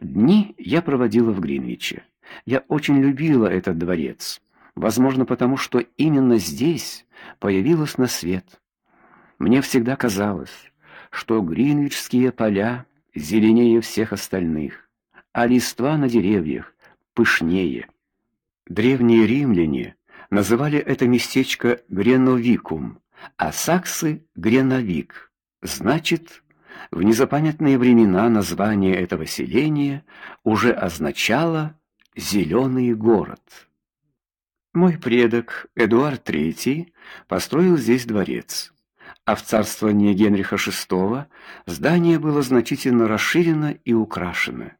Дни я проводила в Гринвиче. Я очень любила этот дворец, возможно, потому что именно здесь появилась на свет. Мне всегда казалось, что гринвичские поля зеленее всех остальных, а листва на деревьях пышнее. Древние римляне называли это местечко Греновикум, а саксы Греновик. Значит, в незапамятные времена название этого селения уже означало зеленый город. Мой предок Эдуард III построил здесь дворец, а в царствовании Генриха VI здание было значительно расширено и украшено.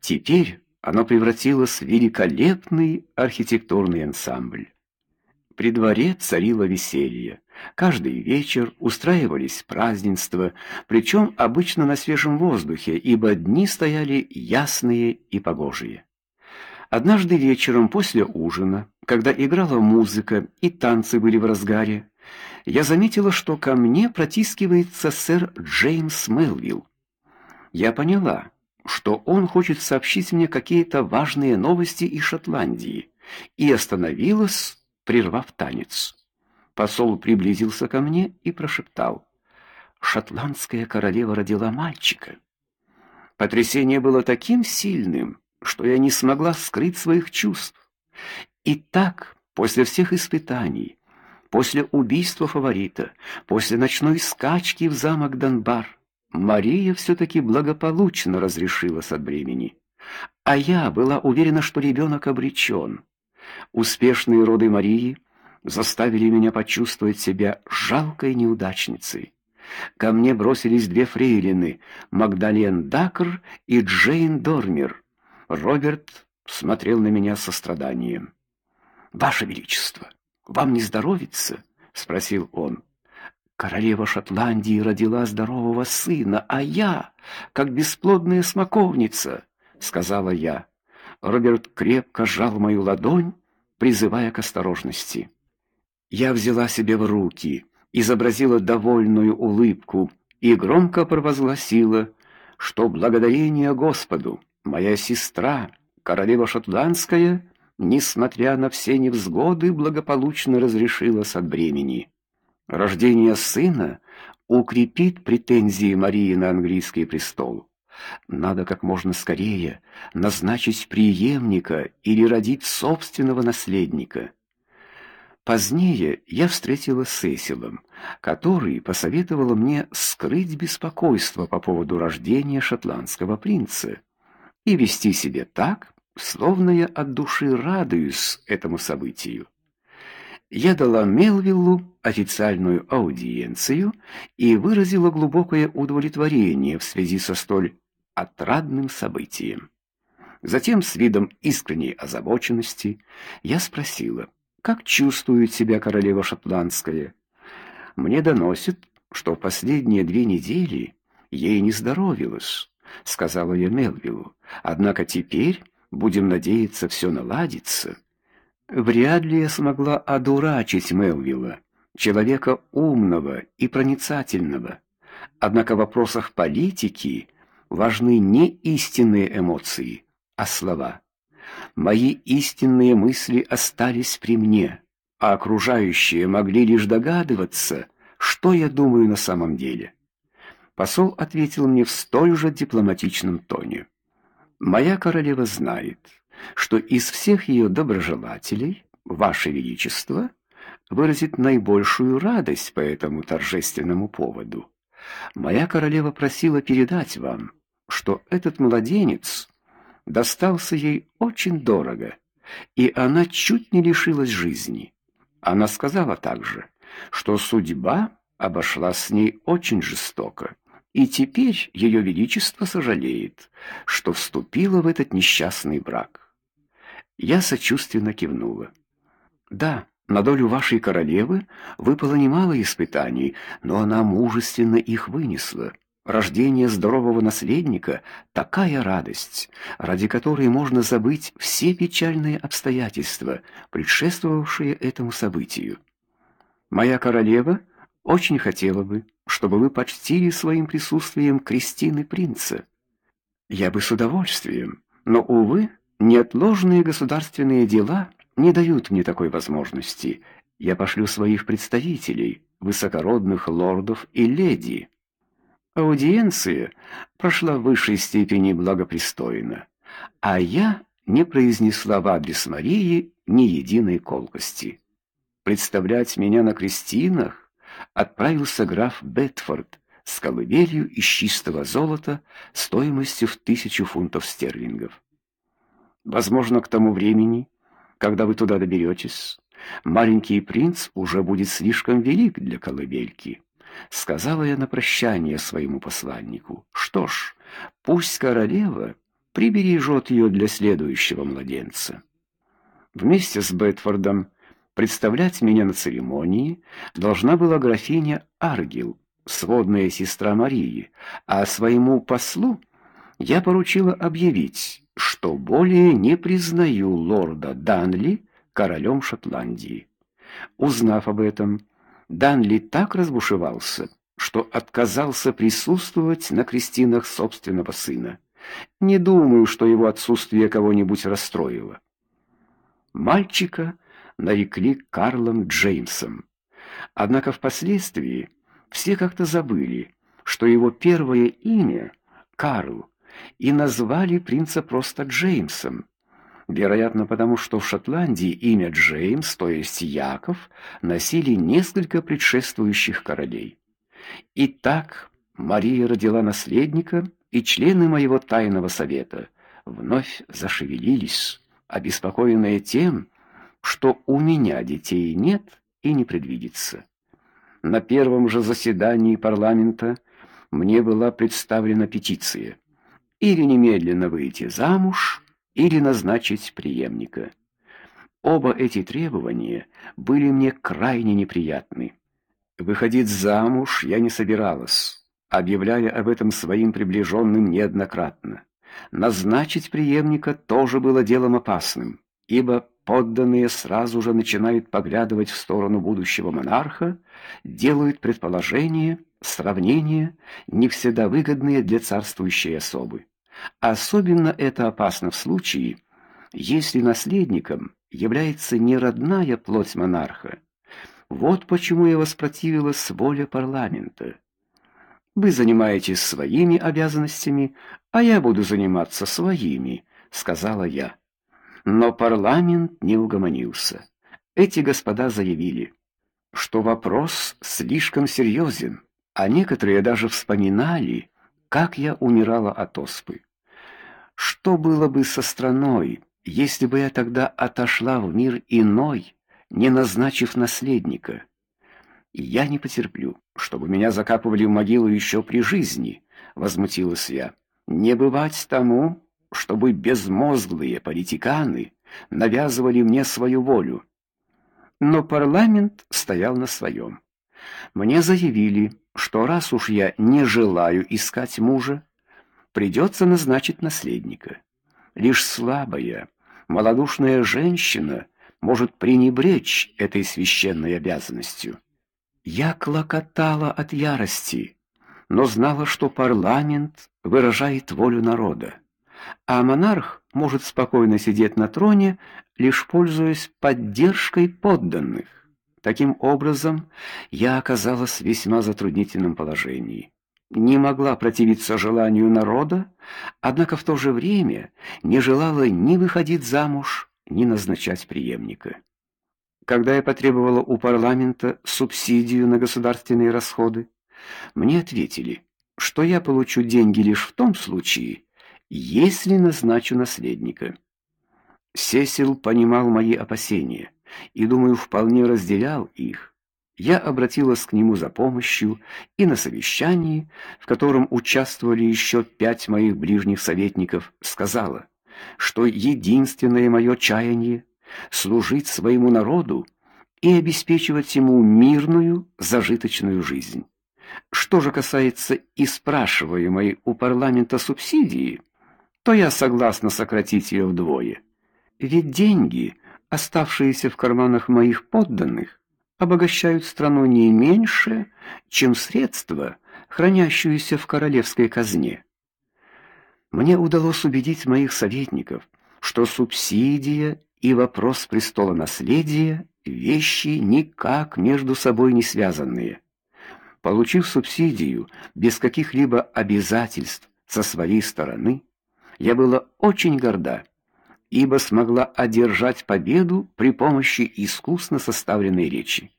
Теперь оно превратилось в великолепный архитектурный ансамбль. При дворе царило веселье. Каждый вечер устраивались празднества, причем обычно на свежем воздухе, ибо дни стояли ясные и погожие. Однажды вечером после ужина, когда играла музыка и танцы были в разгаре, я заметила, что ко мне протискивается сэр Джеймс Мелвилл. Я поняла, что он хочет сообщить мне какие-то важные новости из Шотландии, и остановилась, прервав танец. Посол приблизился ко мне и прошептал: "Шотландская королева родила мальчика". Потрясение было таким сильным, что я не смогла скрыть своих чувств. И так, после всех испытаний, после убийства фаворита, после ночной скачки в замок Донбар, Мария все таки благополучно разрешилась от бремени. А я была уверена, что ребенок обречен. Успешные роды Марии заставили меня почувствовать себя жалкой неудачницей. Ко мне бросились две фрейлины, Магдален Дакр и Джейн Дормер. Роберт смотрел на меня со состраданием. "Ваше величество, вам не здоровится?" спросил он. Королева Шотландии родила здорового сына, а я, как бесплодная смоковница, сказала я. Роберт крепко сжал мою ладонь, призывая к осторожности. Я взяла себе в руки, изобразила довольную улыбку и громко провозгласила, что благодарение Господу моя сестра, королева шотландская, несмотря на все невзгоды, благополучно разрешилась от бремени. Рождение сына укрепит претензии Марии на английский престол. Надо как можно скорее назначить преемника или родить собственного наследника. Позднее я встретила Сесилом, который посоветовал мне скрыть беспокойство по поводу рождения шотландского принца и вести себя так, словно я от души радуюсь этому событию. Я дала Мелвиллу официальную аудиенцию и выразила глубокое удовлетворение в связи со столь отрадным событием. Затем с видом искренней озабоченности я спросила: как чувствует себя королева шотландская. Мне доносят, что последние две недели ей не здоровилось, сказала я Мелвиллу. Однако теперь, будем надеяться, все наладится. Вряд ли я смогла одурачить Мелвилла, человека умного и проницательного. Однако в вопросах политики важны не истинные эмоции, а слова. Мои истинные мысли остались при мне, а окружающие могли лишь догадываться, что я думаю на самом деле. Посол ответил мне в столь же дипломатичном тоне. Моя королева знает, что из всех ее доброжелателей ваше величество выразит наибольшую радость по этому торжественному поводу. Моя королева просила передать вам, что этот младенец достался ей очень дорого, и она чуть не лишилась жизни. Она сказала также, что судьба обошлась с ней очень жестоко, и теперь ее величество сожалеет, что вступила в этот несчастный брак. Я сочувственно кивнула. Да, на долю вашей королевы выпало немало испытаний, но она мужественно их вынесла. Рождение здорового наследника такая радость, ради которой можно забыть все печальные обстоятельства, предшествовавшие этому событию. Моя королева очень хотела бы, чтобы вы почтили своим присутствием крестины принца. Я бы с удовольствием, но увы, неотложные государственные дела не дают мне такой возможности. Я пошлю своих представителей, высокородных лордов и леди. Аудиенция прошла в высшей степени благопристойно, а я не произнесла в адрес Марии ни единой колкости. Представлять меня на крестинах отправился граф Бетфорд с колыбелью из чистого золота стоимостью в тысячу фунтов стерлингов. Возможно, к тому времени, когда вы туда доберетесь, маленький принц уже будет слишком велик для колыбельки, сказала я на прощание своему посланнику. Что ж, пусть королева прибережет ее для следующего младенца. Вместе с Бетфордом представлять меня на церемонии должна была графиня Аргил, сводная сестра Марии, а своему послу я поручила объявить, что более не признаю лорда Данли королем Шотландии. Узнав об этом, Данли так разбушевался, что отказался присутствовать на крестинах собственного сына. Не думаю, что его отсутствие кого-нибудь расстроило. Мальчика нарекли Карлом Джеймсом. Однако впоследствии все как-то забыли, что его первое имя Карл, и назвали принца просто Джеймсом. Вероятно, потому что в Шотландии имя Джеймс, то есть Яков, носили несколько предшествующих королей. Итак, Мария родила наследника, и члены моего тайного совета вновь зашевелились, обеспокоенные тем, что у меня детей нет и не предвидится. На первом же заседании парламента мне была представлена петиция: или немедленно выйти замуж, или назначить преемника. Оба эти требования были мне крайне неприятны. Выходить замуж я не собиралась, объявляя об этом своим приближенным неоднократно. Назначить преемника тоже было делом опасным, ибо подданные сразу же начинают поглядывать в сторону будущего монарха, делают предположения, сравнения, не всегда выгодные для царствующей особы. Особенно это опасно в случае, если наследником является не родная плоть монарха. Вот почему я воспротивилась воле парламента. Вы занимаетесь своими обязанностями, а я буду заниматься своими, сказала я. Но парламент не угомонился. Эти господа заявили, что вопрос слишком серьезен, а некоторые даже вспоминали, как я умирала от оспы. Что было бы со страной, если бы я тогда отошла в мир иной, не назначив наследника? Я не потерплю, чтобы меня закапывали в могилу еще при жизни, возмутилась я. Не бывать тому, чтобы безмозглые политиканы навязывали мне свою волю. Но парламент стоял на своем. Мне заявили, что раз уж я не желаю искать мужа, придется назначить наследника. Лишь слабая, малодушная женщина может пренебречь этой священной обязанностью. Я клокотала от ярости, но знала, что парламент выражает волю народа, а монарх может спокойно сидеть на троне, лишь пользуясь поддержкой подданных. Таким образом, я оказалась в весьма затруднительном положении не могла противиться желанию народа, однако в то же время не желала ни выходить замуж, ни назначать преемника. Когда я потребовала у парламента субсидию на государственные расходы, мне ответили, что я получу деньги лишь в том случае, если назначу наследника. Сесил понимал мои опасения и, думаю, вполне разделял их я обратилась к нему за помощью и на совещании, в котором участвовали еще пять моих ближних советников, сказала, что единственное мое чаяние служить своему народу и обеспечивать ему мирную, зажиточную жизнь. Что же касается и спрашиваемой у парламента субсидии, то я согласна сократить ее вдвое. Ведь деньги, оставшиеся в карманах моих подданных, обогащают страну не меньше, чем средства, хранящиеся в королевской казне. Мне удалось убедить моих советников, что субсидия и вопрос престола наследия вещи никак между собой не связанные. Получив субсидию без каких-либо обязательств со своей стороны, я была очень горда, ибо смогла одержать победу при помощи искусно составленной речи.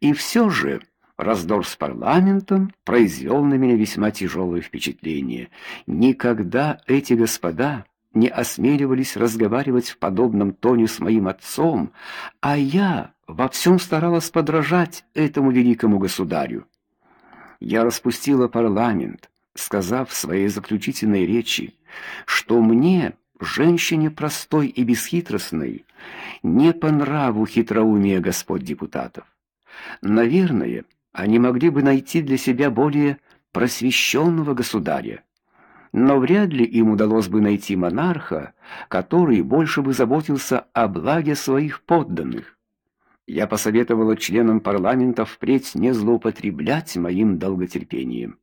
И все же раздор с парламентом произвел на меня весьма тяжелое впечатление. Никогда эти господа не осмеливались разговаривать в подобном тоне с моим отцом, а я во всем старалась подражать этому великому государю. Я распустила парламент, сказав в своей заключительной речи, что мне, женщине простой и бесхитростной, не по нраву хитроумие господ депутатов. Наверное, они могли бы найти для себя более просвещенного государя. Но вряд ли им удалось бы найти монарха, который больше бы заботился о благе своих подданных. Я посоветовала членам парламента впредь не злоупотреблять моим долготерпением.